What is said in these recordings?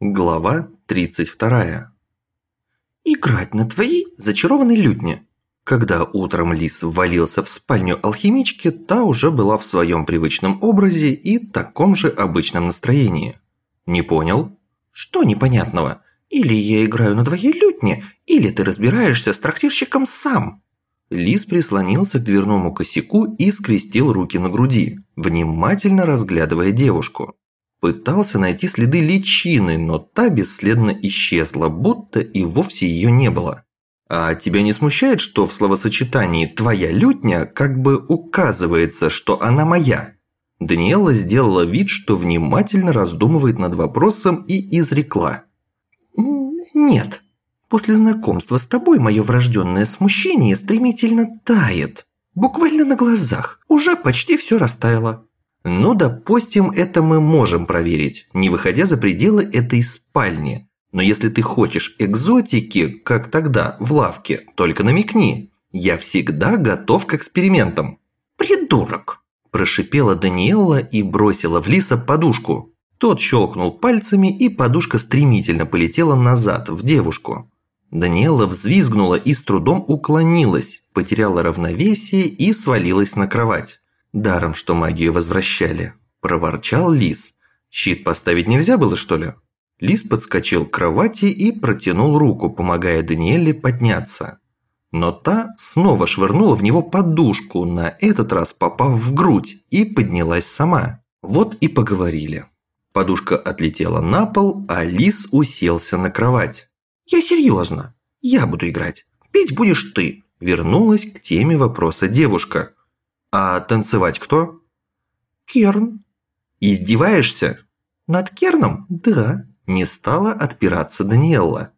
Глава 32. «Играть на твоей зачарованной лютне». Когда утром Лис ввалился в спальню алхимички, та уже была в своем привычном образе и таком же обычном настроении. «Не понял?» «Что непонятного? Или я играю на твоей лютне, или ты разбираешься с трактирщиком сам». Лис прислонился к дверному косяку и скрестил руки на груди, внимательно разглядывая девушку. Пытался найти следы личины, но та бесследно исчезла, будто и вовсе ее не было. А тебя не смущает, что в словосочетании «твоя лютня» как бы указывается, что она моя? Даниэла сделала вид, что внимательно раздумывает над вопросом и изрекла. «Нет. После знакомства с тобой мое врожденное смущение стремительно тает. Буквально на глазах. Уже почти все растаяло. Ну, допустим, это мы можем проверить, не выходя за пределы этой спальни. Но если ты хочешь экзотики, как тогда, в лавке, только намекни. Я всегда готов к экспериментам. «Придурок!» – прошипела Даниэлла и бросила в Лиса подушку. Тот щелкнул пальцами, и подушка стремительно полетела назад, в девушку. Даниэла взвизгнула и с трудом уклонилась, потеряла равновесие и свалилась на кровать. Даром, что магию возвращали. Проворчал Лис. Щит поставить нельзя было, что ли? Лис подскочил к кровати и протянул руку, помогая Даниэле подняться. Но та снова швырнула в него подушку, на этот раз попав в грудь, и поднялась сама. Вот и поговорили. Подушка отлетела на пол, а Лис уселся на кровать. «Я серьезно. Я буду играть. Петь будешь ты», – вернулась к теме вопроса девушка. «А танцевать кто?» «Керн». «Издеваешься?» «Над Керном? Да». Не стала отпираться Даниэлла.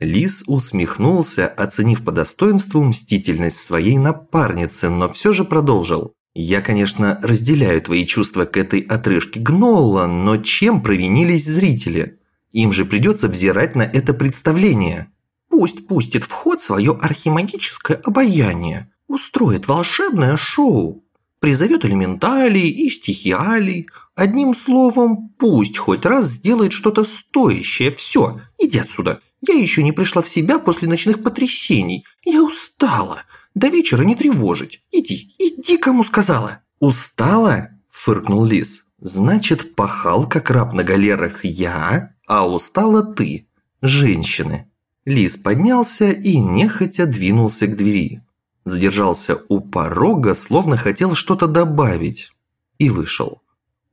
Лис усмехнулся, оценив по достоинству мстительность своей напарницы, но все же продолжил. «Я, конечно, разделяю твои чувства к этой отрыжке Гнолла, но чем провинились зрители? Им же придется взирать на это представление». «Пусть пустит в ход свое архимагическое обаяние устроит волшебное шоу, призовет элементалей и стихиалей. Одним словом, пусть хоть раз сделает что-то стоящее. Все, иди отсюда. Я еще не пришла в себя после ночных потрясений. Я устала. До вечера не тревожить. Иди, иди, кому сказала. Устала? Фыркнул Лис. Значит, пахал как раб на галерах я, а устала ты. Женщины. Лис поднялся и нехотя двинулся к двери задержался у порога, словно хотел что-то добавить, и вышел.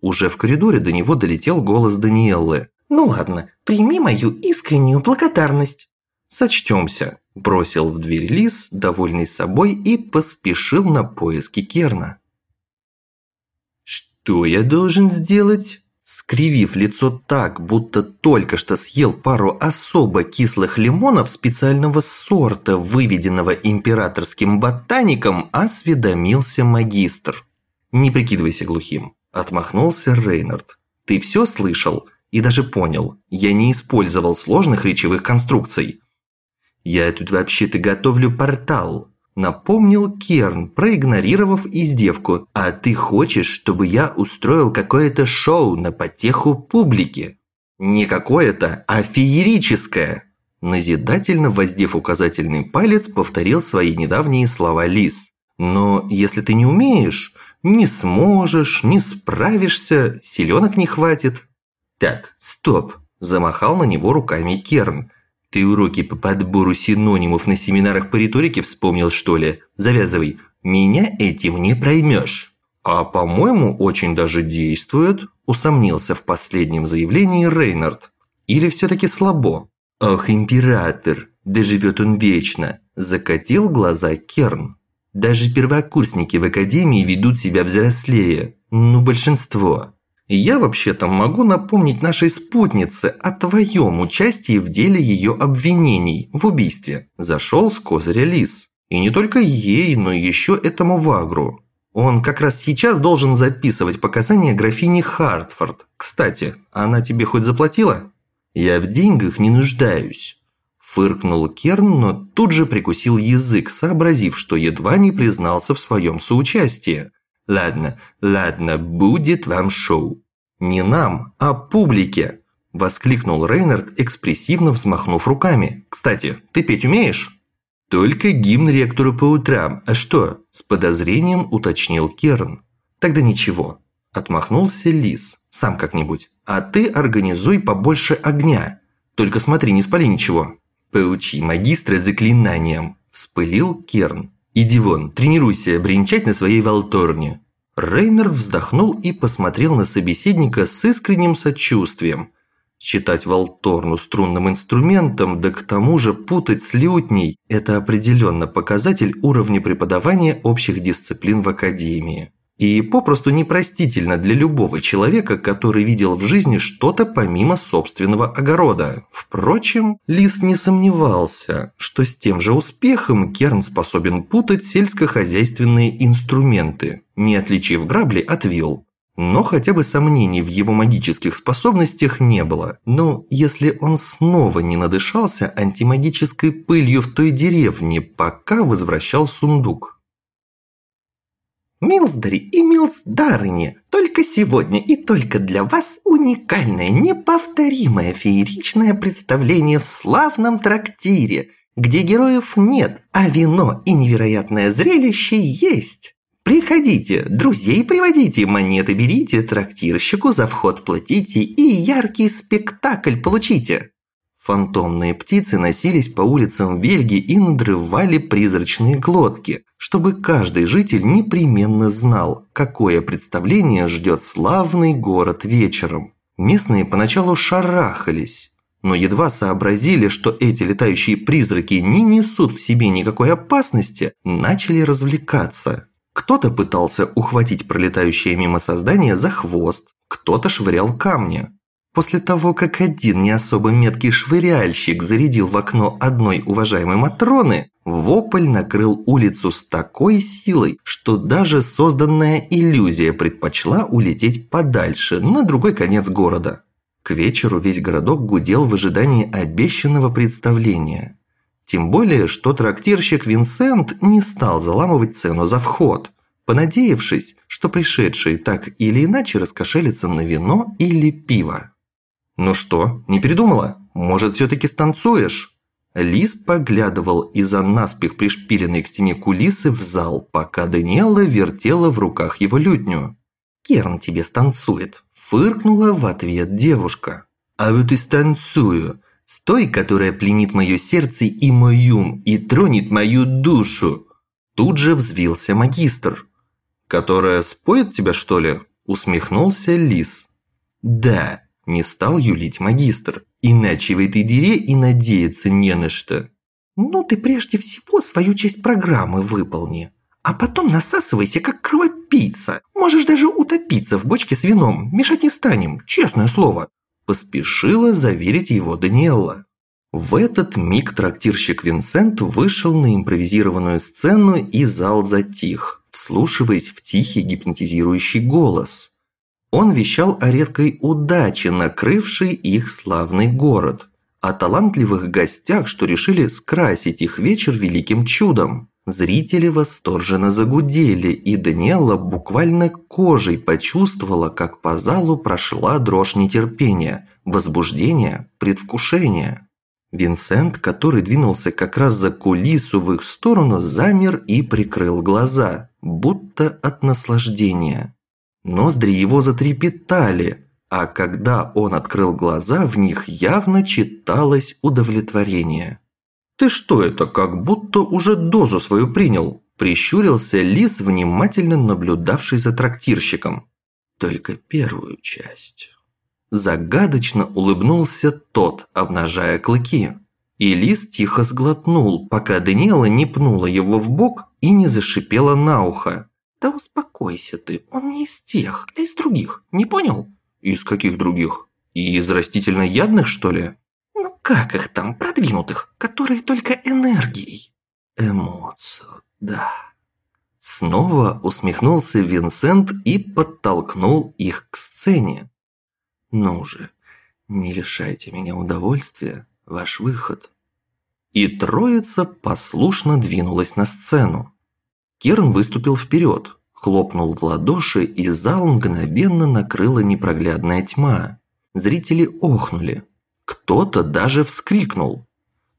Уже в коридоре до него долетел голос Даниэллы. «Ну ладно, прими мою искреннюю благодарность». «Сочтемся», – бросил в дверь Лис, довольный собой, и поспешил на поиски Керна. «Что я должен сделать?» Скривив лицо так, будто только что съел пару особо кислых лимонов специального сорта, выведенного императорским ботаником, осведомился магистр. «Не прикидывайся глухим», – отмахнулся Рейнард. «Ты все слышал и даже понял. Я не использовал сложных речевых конструкций. Я тут вообще-то готовлю портал, Напомнил Керн, проигнорировав издевку. «А ты хочешь, чтобы я устроил какое-то шоу на потеху публики?» «Не какое-то, а феерическое!» Назидательно воздев указательный палец, повторил свои недавние слова Лис. «Но если ты не умеешь, не сможешь, не справишься, силенок не хватит». «Так, стоп!» – замахал на него руками Керн. Ты уроки по подбору синонимов на семинарах по риторике вспомнил, что ли? Завязывай. Меня этим не проймешь. А по-моему, очень даже действует, усомнился в последнем заявлении Рейнард. Или все-таки слабо? Ох, император, да живет он вечно, закатил глаза Керн. Даже первокурсники в академии ведут себя взрослее. Ну, большинство. Я вообще-то могу напомнить нашей спутнице о твоем участии в деле ее обвинений в убийстве. Зашел с козыря лис. И не только ей, но еще этому Вагру. Он как раз сейчас должен записывать показания графини Хартфорд. Кстати, она тебе хоть заплатила? Я в деньгах не нуждаюсь. Фыркнул Керн, но тут же прикусил язык, сообразив, что едва не признался в своем соучастии. Ладно, ладно, будет вам шоу. Не нам, а публике. Воскликнул Рейнард, экспрессивно взмахнув руками. «Кстати, ты петь умеешь?» «Только гимн ректору по утрам. А что?» С подозрением уточнил Керн. «Тогда ничего». Отмахнулся Лис. «Сам как-нибудь. А ты организуй побольше огня. Только смотри, не спали ничего». «Поучи магистра заклинанием», – вспылил Керн. «Иди вон, тренируйся бренчать на своей волторне». Рейнер вздохнул и посмотрел на собеседника с искренним сочувствием. Считать волторну струнным инструментом, да к тому же путать с лютней – это определенно показатель уровня преподавания общих дисциплин в академии. И попросту непростительно для любого человека, который видел в жизни что-то помимо собственного огорода. Впрочем, Лис не сомневался, что с тем же успехом Керн способен путать сельскохозяйственные инструменты, не отличив грабли от вил. Но хотя бы сомнений в его магических способностях не было. Но если он снова не надышался антимагической пылью в той деревне, пока возвращал сундук. Милсдари и Милсдарыни, только сегодня и только для вас уникальное, неповторимое фееричное представление в славном трактире, где героев нет, а вино и невероятное зрелище есть. Приходите, друзей приводите, монеты берите, трактирщику за вход платите и яркий спектакль получите. Фантомные птицы носились по улицам Вельги и надрывали призрачные глотки, чтобы каждый житель непременно знал, какое представление ждет славный город вечером. Местные поначалу шарахались, но едва сообразили, что эти летающие призраки не несут в себе никакой опасности, начали развлекаться. Кто-то пытался ухватить пролетающее мимо создание за хвост, кто-то швырял камни. После того, как один не особо меткий швыряльщик зарядил в окно одной уважаемой Матроны, вопль накрыл улицу с такой силой, что даже созданная иллюзия предпочла улететь подальше, на другой конец города. К вечеру весь городок гудел в ожидании обещанного представления. Тем более, что трактирщик Винсент не стал заламывать цену за вход, понадеявшись, что пришедшие так или иначе раскошелятся на вино или пиво. «Ну что, не передумала? Может, все-таки станцуешь?» Лис поглядывал из-за наспех пришпиленной к стене кулисы в зал, пока Даниэла вертела в руках его лютню. «Керн тебе станцует», – фыркнула в ответ девушка. «А вот и станцую. С той, которая пленит мое сердце и ум, и тронет мою душу». Тут же взвился магистр. «Которая споет тебя, что ли?» – усмехнулся Лис. «Да, не стал юлить магистр. Иначе в этой дыре и надеяться не на что. Ну ты прежде всего свою часть программы выполни. А потом насасывайся, как кровопийца. Можешь даже утопиться в бочке с вином. Мешать не станем, честное слово. Поспешила заверить его Даниэлла. В этот миг трактирщик Винсент вышел на импровизированную сцену и зал затих, вслушиваясь в тихий гипнотизирующий голос. Он вещал о редкой удаче, накрывшей их славный город, о талантливых гостях, что решили скрасить их вечер великим чудом. Зрители восторженно загудели, и Даниэла буквально кожей почувствовала, как по залу прошла дрожь нетерпения, возбуждения, предвкушения. Винсент, который двинулся как раз за кулису в их сторону, замер и прикрыл глаза, будто от наслаждения. Ноздри его затрепетали, а когда он открыл глаза, в них явно читалось удовлетворение. «Ты что это, как будто уже дозу свою принял?» – прищурился лис, внимательно наблюдавший за трактирщиком. «Только первую часть». Загадочно улыбнулся тот, обнажая клыки. И лис тихо сглотнул, пока Даниэла не пнула его в бок и не зашипела на ухо. «Да успокойся ты, он не из тех, а из других, не понял?» «Из каких других? Из растительноядных, что ли?» «Ну как их там, продвинутых, которые только энергией?» «Эмоцию, да». Снова усмехнулся Винсент и подтолкнул их к сцене. «Ну же, не лишайте меня удовольствия, ваш выход». И троица послушно двинулась на сцену. Керн выступил вперед, хлопнул в ладоши, и зал мгновенно накрыла непроглядная тьма. Зрители охнули. Кто-то даже вскрикнул.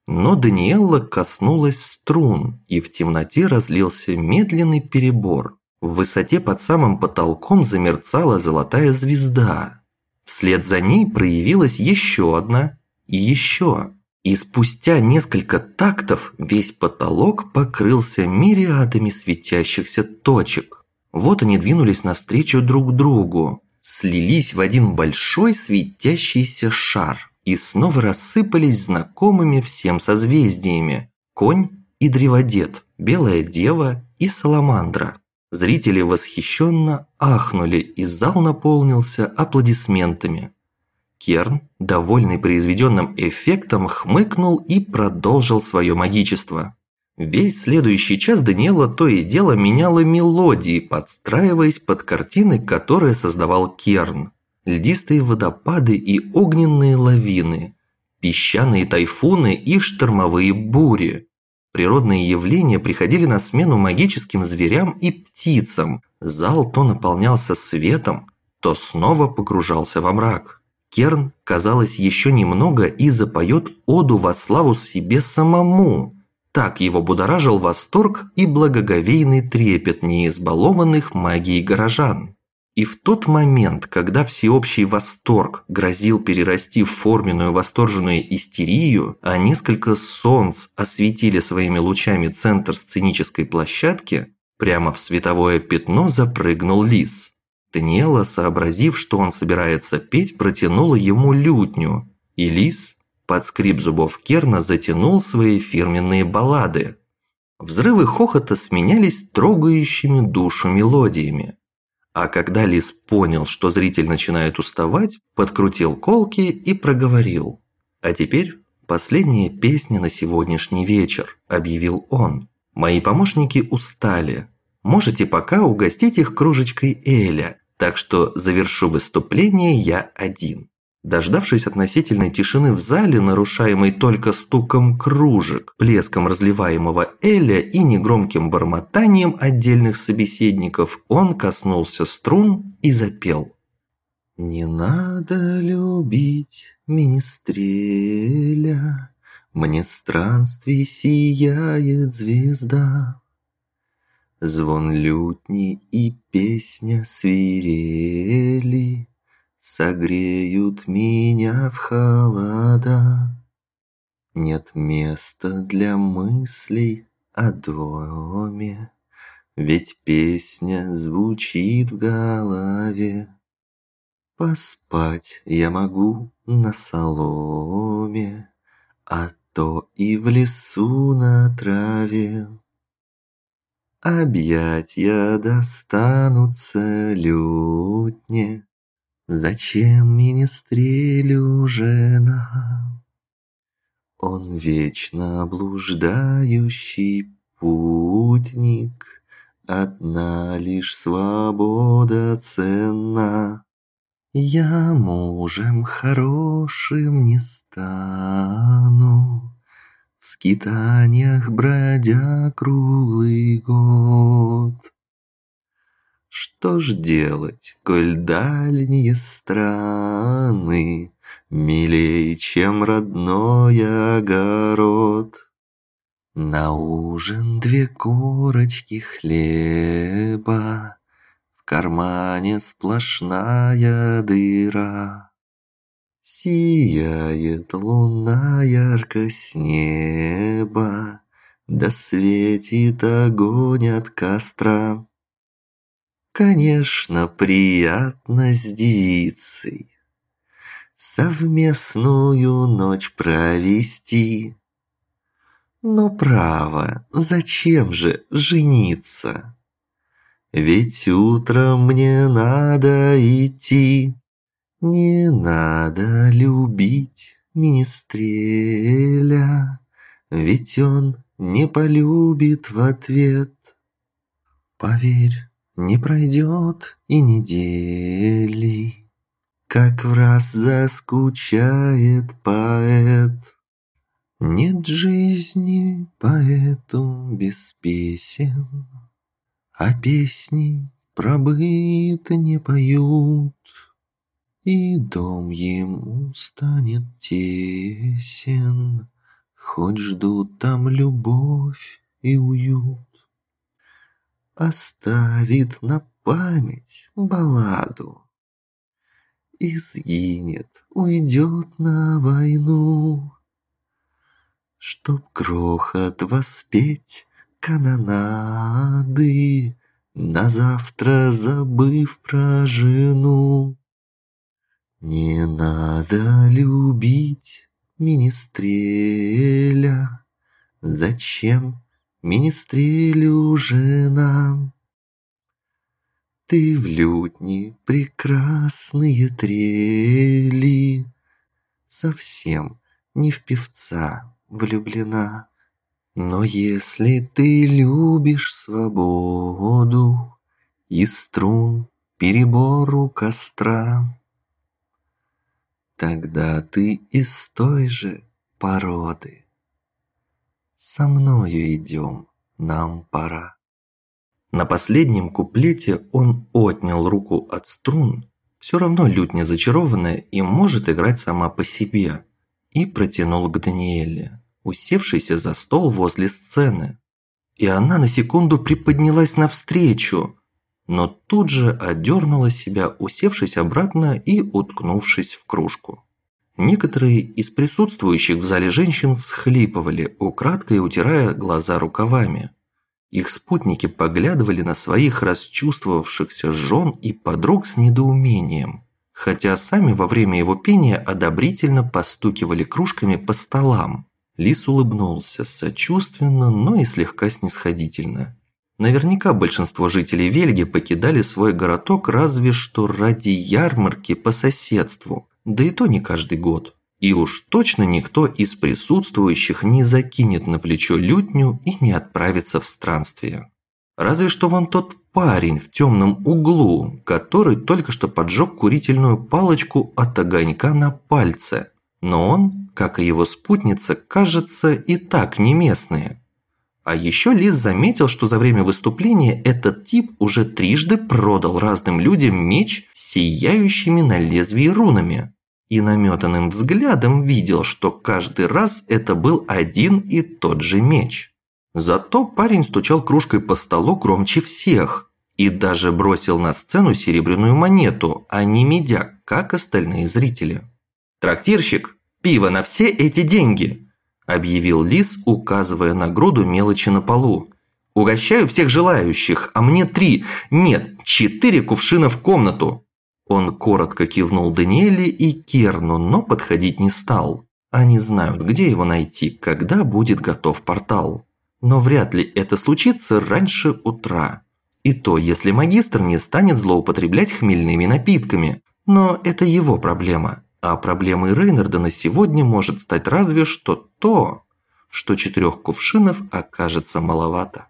Но Даниэлла коснулась струн, и в темноте разлился медленный перебор. В высоте под самым потолком замерцала золотая звезда. Вслед за ней проявилась еще одна и еще. И спустя несколько тактов весь потолок покрылся мириадами светящихся точек. Вот они двинулись навстречу друг другу, слились в один большой светящийся шар и снова рассыпались знакомыми всем созвездиями – конь и древодед, белая дева и саламандра. Зрители восхищенно ахнули, и зал наполнился аплодисментами. Керн, довольный произведенным эффектом, хмыкнул и продолжил свое магичество. Весь следующий час Даниэла то и дело меняла мелодии, подстраиваясь под картины, которые создавал Керн. Льдистые водопады и огненные лавины, песчаные тайфуны и штормовые бури. Природные явления приходили на смену магическим зверям и птицам. Зал то наполнялся светом, то снова погружался во мрак. Керн, казалось, еще немного и запоет оду во славу себе самому. Так его будоражил восторг и благоговейный трепет неизбалованных магией горожан. И в тот момент, когда всеобщий восторг грозил перерасти в форменную восторженную истерию, а несколько солнц осветили своими лучами центр сценической площадки, прямо в световое пятно запрыгнул лис. Даниэла, сообразив, что он собирается петь, протянула ему лютню, и лис, под скрип зубов Керна затянул свои фирменные баллады. Взрывы хохота сменялись трогающими душу мелодиями. А когда Лис понял, что зритель начинает уставать, подкрутил колки и проговорил. «А теперь последняя песня на сегодняшний вечер», – объявил он. «Мои помощники устали. Можете пока угостить их кружечкой Эля, так что завершу выступление я один». Дождавшись относительной тишины в зале, нарушаемой только стуком кружек, плеском разливаемого эля и негромким бормотанием отдельных собеседников, он коснулся струн и запел. «Не надо любить министреля, Мне странствий сияет звезда. Звон лютни и песня свирели — Согреют меня в холода. Нет места для мыслей о доме, Ведь песня звучит в голове. Поспать я могу на соломе, А то и в лесу на траве. Объятья достанутся лютне, Зачем министрелю жена? Он вечно блуждающий путник, Одна лишь свобода ценна. Я мужем хорошим не стану, В скитаниях бродя круглый год. Что ж делать, коль дальние страны Милей, чем родной огород? На ужин две корочки хлеба, В кармане сплошная дыра. Сияет луна ярко с неба, Да светит огонь от костра. Конечно, приятно с девицей Совместную ночь провести. Но право, зачем же жениться? Ведь утром мне надо идти. Не надо любить министреля, Ведь он не полюбит в ответ. Поверь, не пройдет и недели, Как в раз заскучает поэт. Нет жизни поэту без песен, А песни про быт не поют. И дом ему станет тесен, Хоть ждут там любовь и уют. Оставит на память балладу И сгинет, уйдет на войну, Чтоб грохот воспеть канонады, На завтра забыв про жену. Не надо любить министреля. Зачем министрелю жена? Ты в лютни прекрасные трели, Совсем не в певца влюблена. Но если ты любишь свободу И струн перебору костра, Тогда ты из той же породы. Со мною идем, нам пора. На последнем куплете он отнял руку от струн, все равно лютня зачарованная и может играть сама по себе, и протянул к Даниэле усевшейся за стол возле сцены. И она на секунду приподнялась навстречу, но тут же одернула себя, усевшись обратно и уткнувшись в кружку. Некоторые из присутствующих в зале женщин всхлипывали, украдкой утирая глаза рукавами. Их спутники поглядывали на своих расчувствовавшихся жен и подруг с недоумением, хотя сами во время его пения одобрительно постукивали кружками по столам. Лис улыбнулся сочувственно, но и слегка снисходительно. Наверняка большинство жителей Вельги покидали свой городок разве что ради ярмарки по соседству, да и то не каждый год. И уж точно никто из присутствующих не закинет на плечо лютню и не отправится в странствие. Разве что вон тот парень в темном углу, который только что поджег курительную палочку от огонька на пальце. Но он как и его спутница, кажется, и так не местные. А еще Лис заметил, что за время выступления этот тип уже трижды продал разным людям меч сияющими на лезвии рунами. И наметанным взглядом видел, что каждый раз это был один и тот же меч. Зато парень стучал кружкой по столу громче всех и даже бросил на сцену серебряную монету, а не медяк, как остальные зрители. «Трактирщик, пиво на все эти деньги!» – объявил Лис, указывая на груду мелочи на полу. «Угощаю всех желающих, а мне три, нет, четыре кувшина в комнату!» Он коротко кивнул Даниэле и Керну, но подходить не стал. Они знают, где его найти, когда будет готов портал. Но вряд ли это случится раньше утра. И то, если магистр не станет злоупотреблять хмельными напитками. Но это его проблема. А проблемой Рейнарда на сегодня может стать разве что то, что четырех кувшинов окажется маловато.